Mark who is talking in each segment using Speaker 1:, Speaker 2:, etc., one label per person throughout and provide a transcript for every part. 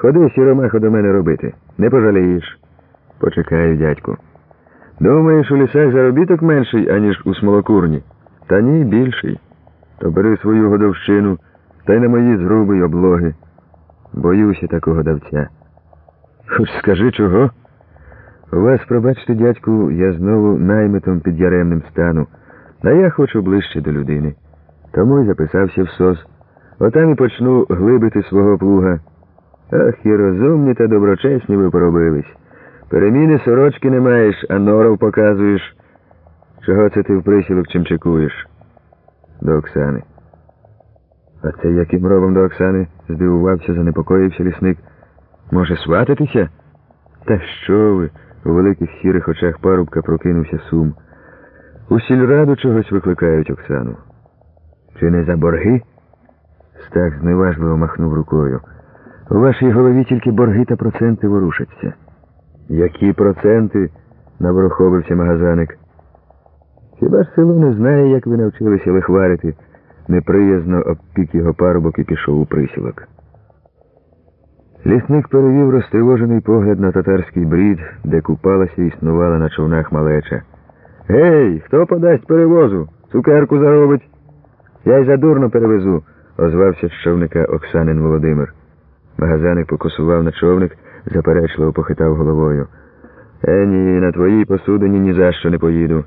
Speaker 1: Ходи сіромаху до мене робити. Не пожалієш. Почекаю, дядьку. Думаєш, у лісах заробіток менший, аніж у смолокурні? Та ні, більший. То бери свою годовщину та й на мої зруби й облоги. Боюся такого давця. Хоч скажи чого? У вас, пробачте, дядьку, я знову наймитом під яремним стану, а я хочу ближче до людини. Тому й записався в СОС. Отам і почну глибити свого плуга. Ах, і розумні та доброчесні ви поробились. Переміни сорочки не маєш, а норов показуєш. Чого це ти в присілок чимчикуєш? До Оксани. А це яким робом до Оксани? здивувався, занепокоївся лісник. Може, свататися? Та що ви? У великих сірих очах парубка прокинувся сум. У сільраду чогось викликають Оксану. Чи не за борги? Стах зневажливо махнув рукою. У вашій голові тільки борги та проценти ворушаться. Які проценти? навороховився магазаник. Хіба ж село не знає, як ви навчилися лихварити? Неприязно обпік його парубок і пішов у присілок. Лісник перевів розтривожений погляд на татарський брід, де купалася і існувала на човнах малеча. Гей, хто подасть перевозу? Цукерку заробить. Я й задурно перевезу, озвався з човника Оксанин Володимир. Магазаник покосував на човник, заперечливо похитав головою. Е, ні, на твоїй посудині ні за що не поїду.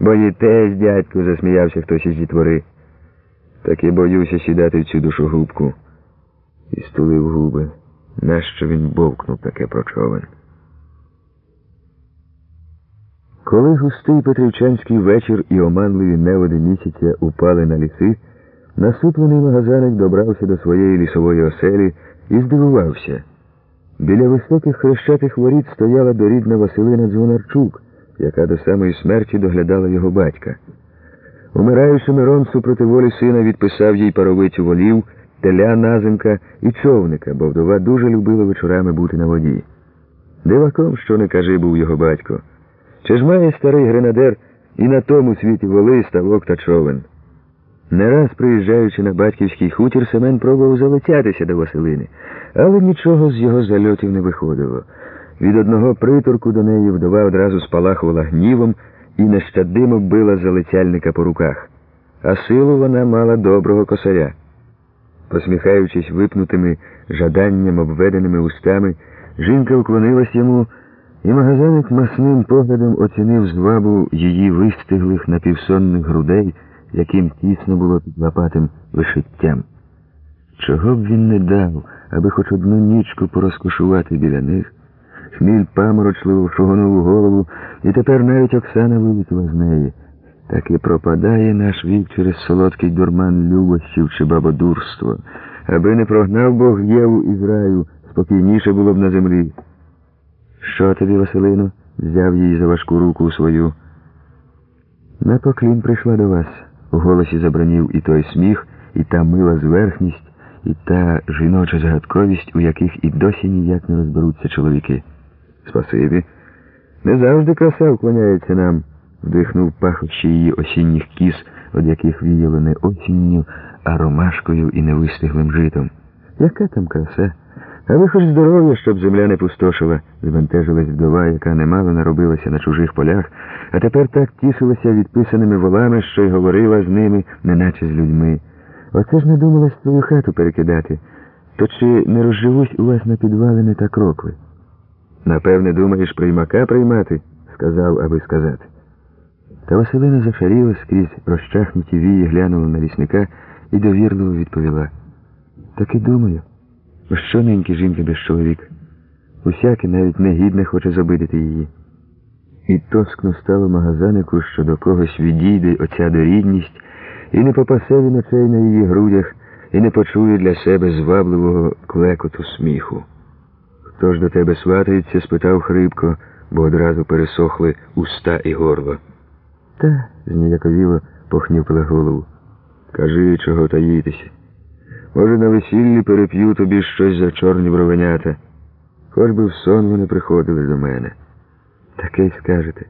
Speaker 1: Боїтесь, дядьку, засміявся хтось із дітвори. Так і боюся сідати в цю душогубку. І стулив губи. Нащо він бовкнув таке про човен? Коли густий петрівчанський вечір і оманливі неводи місяця упали на ліси, насуплений магазаник добрався до своєї лісової оселі і здивувався. Біля високих хрещатих воріт стояла дорідна Василина Дзвонарчук, яка до самої смерті доглядала його батька. Умираючи Мирон супроти волі сина відписав їй паровицю волів, теля назимка і човника, бо вдова дуже любила вечорами бути на воді. Диваком, що не кажи, був його батько. Чи ж має старий гренадер і на тому світі воли, ставок та човен? Не раз приїжджаючи на батьківський хутір, Семен пробував залицятися до Василини, але нічого з його зальотів не виходило. Від одного приторку до неї вдова одразу спалахувала гнівом і нещадимо била залицяльника по руках. А силу вона мала доброго косаря. Посміхаючись випнутими жаданням обведеними устами, жінка уклонилась йому, і магазаник масним поглядом оцінив звабу її вистиглих напівсонних грудей, яким тісно було під лопатим вишиттям. Чого б він не дав, аби хоч одну нічку порозкошувати біля них? Хміль паморочливо шугонув голову, і тепер навіть Оксана вилетіла з неї. Так і пропадає наш вік через солодкий дурман любощів чи бабодурство. Аби не прогнав Бог Єву із раю, спокійніше було б на землі. Що тобі, Василино? взяв її за важку руку свою. На поклін прийшла до вас. У голосі забронів і той сміх, і та мила зверхність, і та жіноча загадковість, у яких і досі ніяк не розберуться чоловіки. Спасибі. Не завжди краса вклоняється нам, вдихнув пахощі її осінніх кіз, від яких віяло не осінню, а ромашкою і невистиглим житом. Яка там краса? А ви хоч здоров'я, щоб земля не пустошила, збентежилась вдова, яка немало наробилася на чужих полях, а тепер так тішилася відписаними волами, що й говорила з ними, неначе з людьми. Оце ж не думала свою хату перекидати. То чи не розживусь у вас на підвалини та крокви? Напевне, думаєш, приймака приймати, сказав, аби сказати. Та Василина зашаріла скрізь розчахнуті вії, глянула на лісника і довірливо відповіла. Так і думаю. Що неньки жінка без чоловіка? Усяке навіть негідне хоче забидити її. І тоскно стало магазанику, що до когось відійде оця дорідність, і не попасе він очей на її грудях, і не почує для себе звабливого клекоту сміху. Хто ж до тебе сватається? спитав хрипко, бо одразу пересохли уста і горло. Та, зніяковіло похнюпила голову. Кажи, чого таїтися. Може, на весіллі переп'ю тобі щось за чорні бровенята. Хоч би в сон вони приходили до мене. Таке й скажете.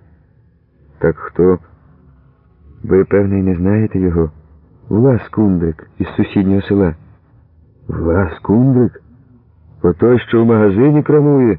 Speaker 1: Так хто? Ви, певний, не знаєте його? Влас Кундрик із сусіднього села. Влас Кундрик? Отой, що в магазині крамує,